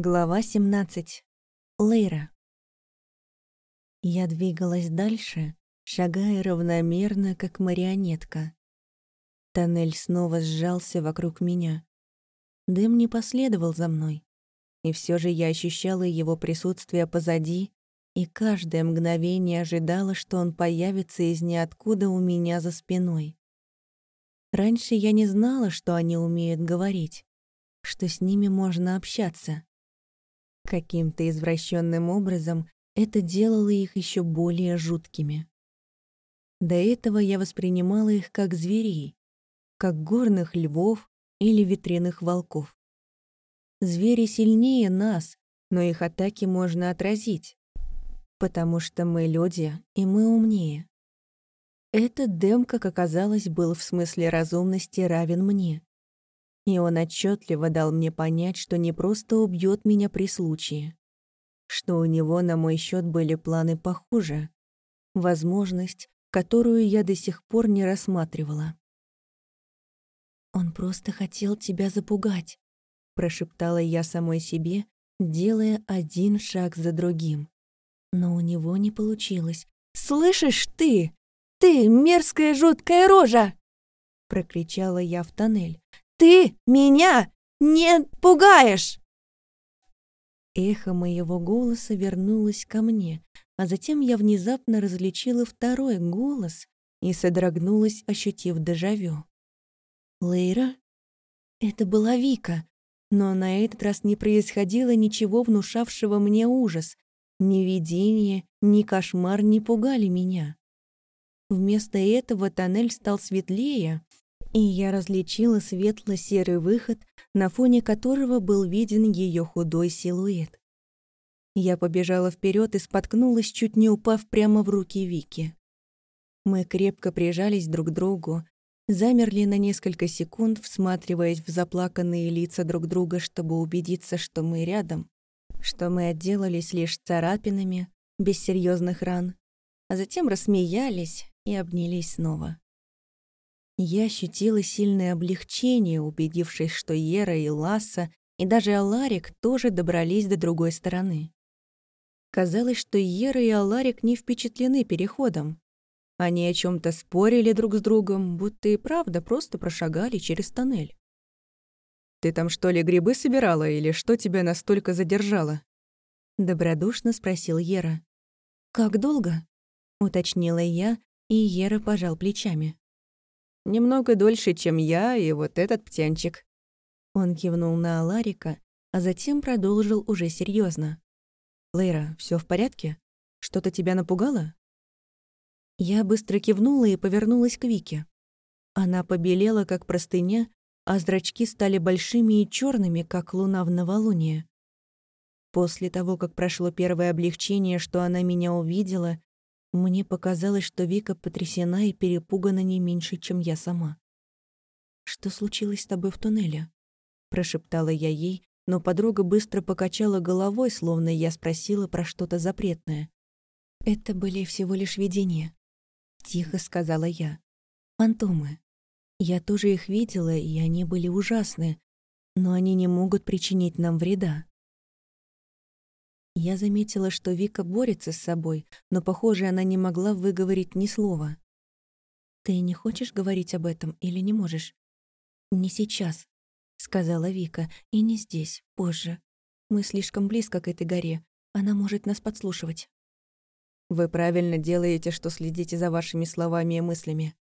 Глава 17. Лейра. Я двигалась дальше, шагая равномерно, как марионетка. Тоннель снова сжался вокруг меня. Дым не последовал за мной. И все же я ощущала его присутствие позади, и каждое мгновение ожидала, что он появится из ниоткуда у меня за спиной. Раньше я не знала, что они умеют говорить, что с ними можно общаться. Каким-то извращенным образом это делало их еще более жуткими. До этого я воспринимала их как зверей, как горных львов или ветряных волков. Звери сильнее нас, но их атаки можно отразить, потому что мы люди, и мы умнее. Этот Дэм, как оказалось, был в смысле разумности равен мне и он отчетливо дал мне понять, что не просто убьет меня при случае, что у него на мой счет были планы похуже, возможность, которую я до сих пор не рассматривала. «Он просто хотел тебя запугать», — прошептала я самой себе, делая один шаг за другим. Но у него не получилось. «Слышишь ты? Ты, мерзкая жуткая рожа!» — прокричала я в тоннель. Ты меня не пугаешь!» Эхо моего голоса вернулось ко мне, а затем я внезапно различила второй голос и содрогнулась, ощутив дежавю. «Лейра?» Это была Вика, но на этот раз не происходило ничего внушавшего мне ужас. Ни видение, ни кошмар не пугали меня. Вместо этого тоннель стал светлее, и я различила светло-серый выход, на фоне которого был виден ее худой силуэт. Я побежала вперед и споткнулась, чуть не упав прямо в руки Вики. Мы крепко прижались друг к другу, замерли на несколько секунд, всматриваясь в заплаканные лица друг друга, чтобы убедиться, что мы рядом, что мы отделались лишь царапинами, без серьезных ран, а затем рассмеялись и обнялись снова. Я ощутила сильное облегчение, убедившись, что Ера и Ласса, и даже Аларик тоже добрались до другой стороны. Казалось, что Ера и Аларик не впечатлены переходом. Они о чем то спорили друг с другом, будто и правда просто прошагали через тоннель. «Ты там что ли грибы собирала или что тебя настолько задержало?» Добродушно спросил Ера. «Как долго?» — уточнила я, и Ера пожал плечами. Немного дольше, чем я и вот этот птенчик». Он кивнул на Аларика, а затем продолжил уже серьезно. «Лейра, все в порядке? Что-то тебя напугало?» Я быстро кивнула и повернулась к Вике. Она побелела, как простыня, а зрачки стали большими и черными, как луна в новолуние. После того, как прошло первое облегчение, что она меня увидела, мне показалось, что Вика потрясена и перепугана не меньше, чем я сама. «Что случилось с тобой в туннеле?» Прошептала я ей, но подруга быстро покачала головой, словно я спросила про что-то запретное. «Это были всего лишь видения», — тихо сказала я. «Фантомы. Я тоже их видела, и они были ужасны, но они не могут причинить нам вреда. Я заметила, что Вика борется с собой, но, похоже, она не могла выговорить ни слова. «Ты не хочешь говорить об этом или не можешь?» «Не сейчас», — сказала Вика, — «и не здесь, позже. Мы слишком близко к этой горе. Она может нас подслушивать». «Вы правильно делаете, что следите за вашими словами и мыслями».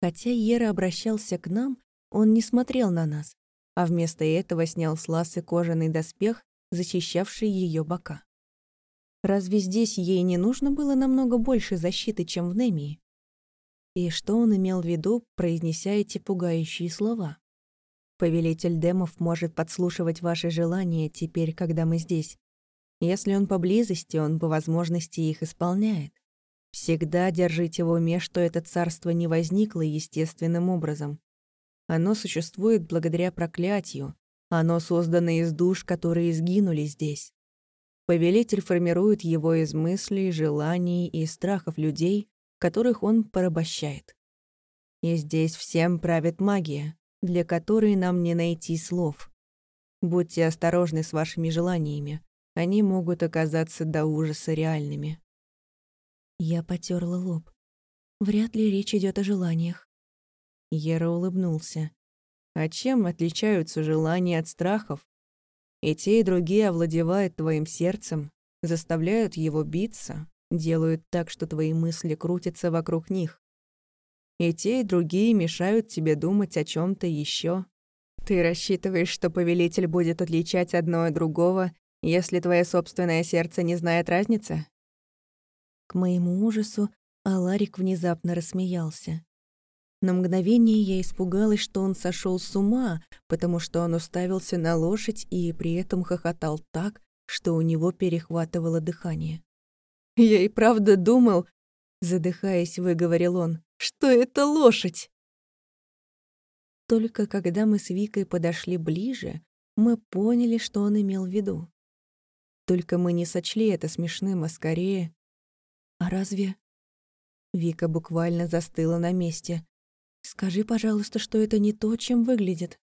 Хотя Ера обращался к нам, он не смотрел на нас, а вместо этого снял с Ласы кожаный доспех защищавший ее бока. Разве здесь ей не нужно было намного больше защиты, чем в Немии? И что он имел в виду, произнеся эти пугающие слова? Повелитель демов может подслушивать ваши желания теперь, когда мы здесь. Если он поблизости, он по возможности их исполняет. Всегда держите в уме, что это царство не возникло естественным образом. Оно существует благодаря проклятию, оно создано из душ, которые сгинули здесь. Повелитель формирует его из мыслей, желаний и страхов людей, которых он порабощает. И здесь всем правит магия, для которой нам не найти слов. Будьте осторожны с вашими желаниями. Они могут оказаться до ужаса реальными. Я потерла лоб. Вряд ли речь идет о желаниях. Ера улыбнулся. А чем отличаются желания от страхов? И те, и другие овладевают твоим сердцем, заставляют его биться, делают так, что твои мысли крутятся вокруг них. И те, и другие мешают тебе думать о чем то еще. Ты рассчитываешь, что повелитель будет отличать одно от другого, если твое собственное сердце не знает разницы? К моему ужасу Аларик внезапно рассмеялся. На мгновение я испугалась, что он сошел с ума, потому что он уставился на лошадь и при этом хохотал так, что у него перехватывало дыхание. «Я и правда думал», — задыхаясь, выговорил он, — «что это лошадь». Только когда мы с Викой подошли ближе, мы поняли, что он имел в виду. Только мы не сочли это смешным, а скорее... «А разве...» Вика буквально застыла на месте. «Скажи, пожалуйста, что это не то, чем выглядит».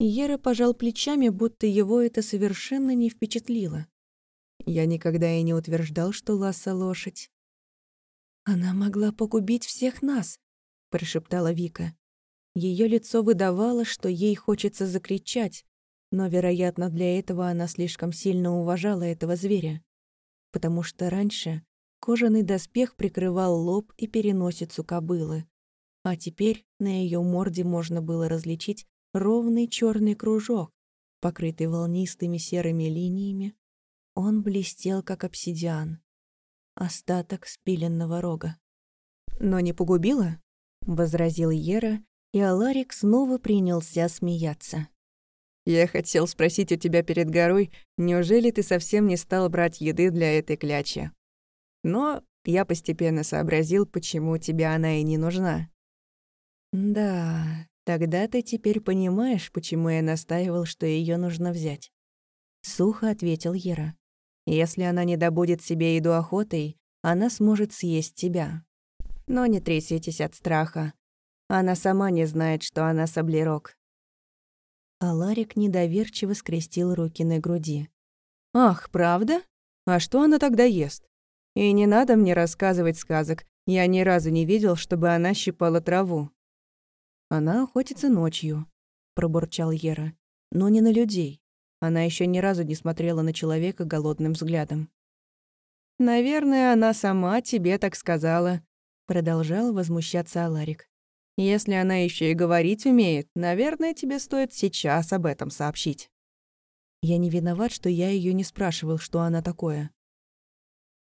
Ера пожал плечами, будто его это совершенно не впечатлило. Я никогда и не утверждал, что Ласса — лошадь. «Она могла погубить всех нас», — прошептала Вика. Ее лицо выдавало, что ей хочется закричать, но, вероятно, для этого она слишком сильно уважала этого зверя. Потому что раньше кожаный доспех прикрывал лоб и переносицу кобылы, а теперь на ее морде можно было различить ровный черный кружок, покрытый волнистыми серыми линиями, он блестел, как обсидиан. Остаток спиленного рога. «Но не погубила?» — возразил Ера, и Аларик снова принялся смеяться. «Я хотел спросить у тебя перед горой, неужели ты совсем не стал брать еды для этой клячи? Но я постепенно сообразил, почему тебе она и не нужна». «Да, тогда ты теперь понимаешь, почему я настаивал, что ее нужно взять». Сухо ответил Ера. Если она не добудет себе еду охотой, она сможет съесть тебя. Но не тряситесь от страха. Она сама не знает, что она саблерок. А Ларик недоверчиво скрестил руки на груди. «Ах, правда? А что она тогда ест? И не надо мне рассказывать сказок. Я ни разу не видел, чтобы она щипала траву». «Она охотится ночью», — пробурчал Ера. «Но не на людей. Она еще ни разу не смотрела на человека голодным взглядом. «Наверное, она сама тебе так сказала», — продолжал возмущаться Аларик. «Если она еще и говорить умеет, наверное, тебе стоит сейчас об этом сообщить». Я не виноват, что я ее не спрашивал, что она такое.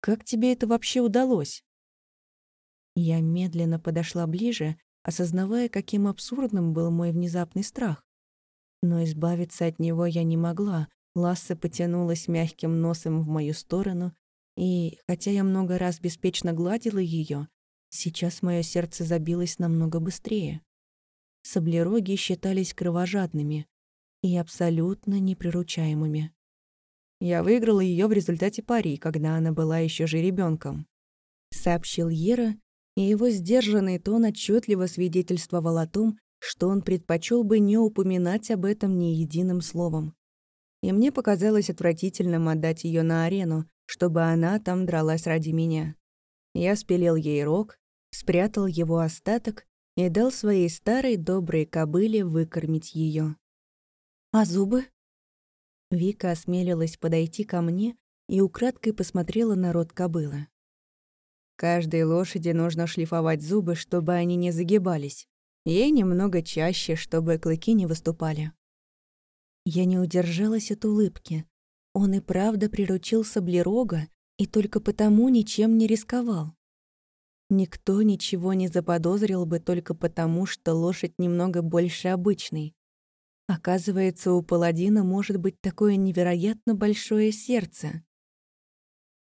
«Как тебе это вообще удалось?» Я медленно подошла ближе, осознавая, каким абсурдным был мой внезапный страх. Но избавиться от него я не могла. Ласса потянулась мягким носом в мою сторону, и, хотя я много раз беспечно гладила ее, сейчас мое сердце забилось намного быстрее. Саблероги считались кровожадными и абсолютно неприручаемыми. Я выиграла ее в результате пари, когда она была еще жеребенком, сообщил Ера, и его сдержанный тон отчетливо свидетельствовал о том, что он предпочел бы не упоминать об этом ни единым словом. И мне показалось отвратительным отдать ее на арену, чтобы она там дралась ради меня. Я спилил ей рог, спрятал его остаток и дал своей старой доброй кобыле выкормить ее. «А зубы?» Вика осмелилась подойти ко мне и украдкой посмотрела на рот кобылы. Каждой лошади нужно шлифовать зубы, чтобы они не загибались. Ей немного чаще, чтобы клыки не выступали. Я не удержалась от улыбки. Он и правда приручил саблерога и только потому ничем не рисковал. Никто ничего не заподозрил бы только потому, что лошадь немного больше обычной. Оказывается, у паладина может быть такое невероятно большое сердце.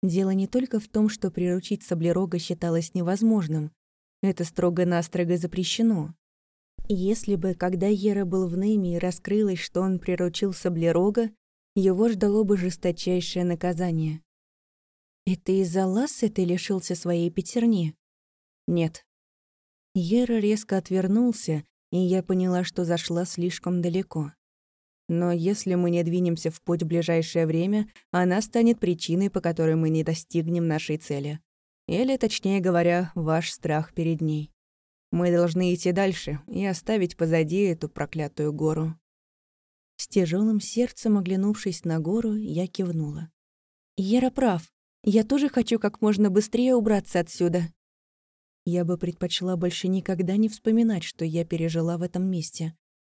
Дело не только в том, что приручить саблерога считалось невозможным. Это строго-настрого запрещено. Если бы, когда Ера был в Нейме и раскрылось, что он приручил Саблерога, его ждало бы жесточайшее наказание. «Это из-за Лассы ты лишился своей пятерни?» «Нет». Ера резко отвернулся, и я поняла, что зашла слишком далеко. Но если мы не двинемся в путь в ближайшее время, она станет причиной, по которой мы не достигнем нашей цели. Или, точнее говоря, ваш страх перед ней. Мы должны идти дальше и оставить позади эту проклятую гору. С тяжелым сердцем, оглянувшись на гору, я кивнула. «Ера прав. Я тоже хочу как можно быстрее убраться отсюда». Я бы предпочла больше никогда не вспоминать, что я пережила в этом месте.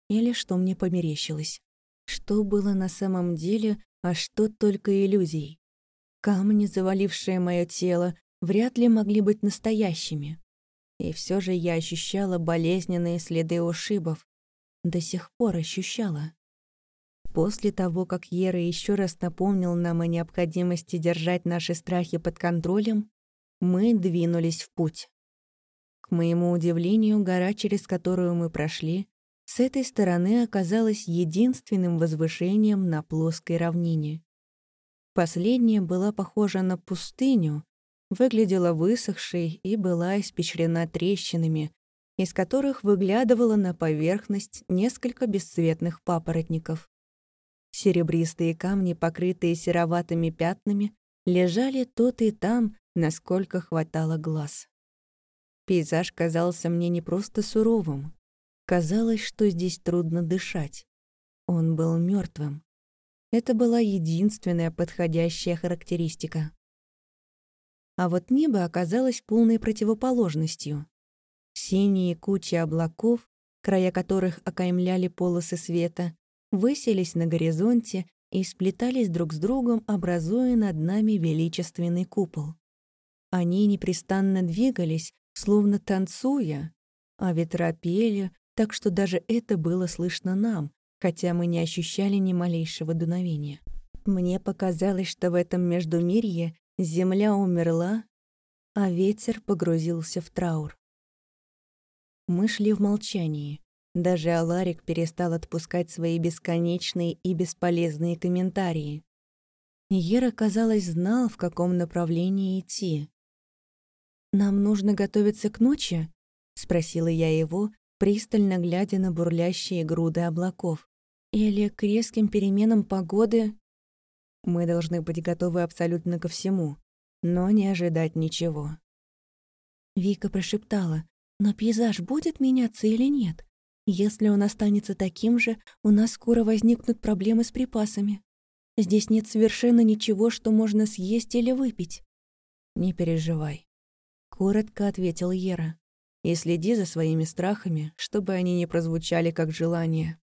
Или что мне померещилось. Что было на самом деле, а что только иллюзией. Камни, завалившие мое тело, вряд ли могли быть настоящими. И все же я ощущала болезненные следы ушибов. До сих пор ощущала. После того, как Ера еще раз напомнил нам о необходимости держать наши страхи под контролем, мы двинулись в путь. К моему удивлению, гора, через которую мы прошли, с этой стороны оказалась единственным возвышением на плоской равнине. Последняя была похожа на пустыню, выглядела высохшей и была испещрена трещинами, из которых выглядывало на поверхность несколько бесцветных папоротников. Серебристые камни, покрытые сероватыми пятнами, лежали тут и там, насколько хватало глаз. Пейзаж казался мне не просто суровым. Казалось, что здесь трудно дышать. Он был мертвым. Это была единственная подходящая характеристика. А вот небо оказалось полной противоположностью. Синие кучи облаков, края которых окаймляли полосы света, высились на горизонте и сплетались друг с другом, образуя над нами величественный купол. Они непрестанно двигались, словно танцуя, а ветра пели, так что даже это было слышно нам, хотя мы не ощущали ни малейшего дуновения. Мне показалось, что в этом междумирье земля умерла, а ветер погрузился в траур. Мы шли в молчании. Даже Аларик перестал отпускать свои бесконечные и бесполезные комментарии. Ера, казалось, знал, в каком направлении идти. «Нам нужно готовиться к ночи?» — спросила я его, пристально глядя на бурлящие груды облаков. «Или к резким переменам погоды?» «Мы должны быть готовы абсолютно ко всему, но не ожидать ничего». Вика прошептала, «Но пейзаж будет меняться или нет? Если он останется таким же, у нас скоро возникнут проблемы с припасами. Здесь нет совершенно ничего, что можно съесть или выпить. Не переживай. Коротко ответил Ера. И следи за своими страхами, чтобы они не прозвучали как желание.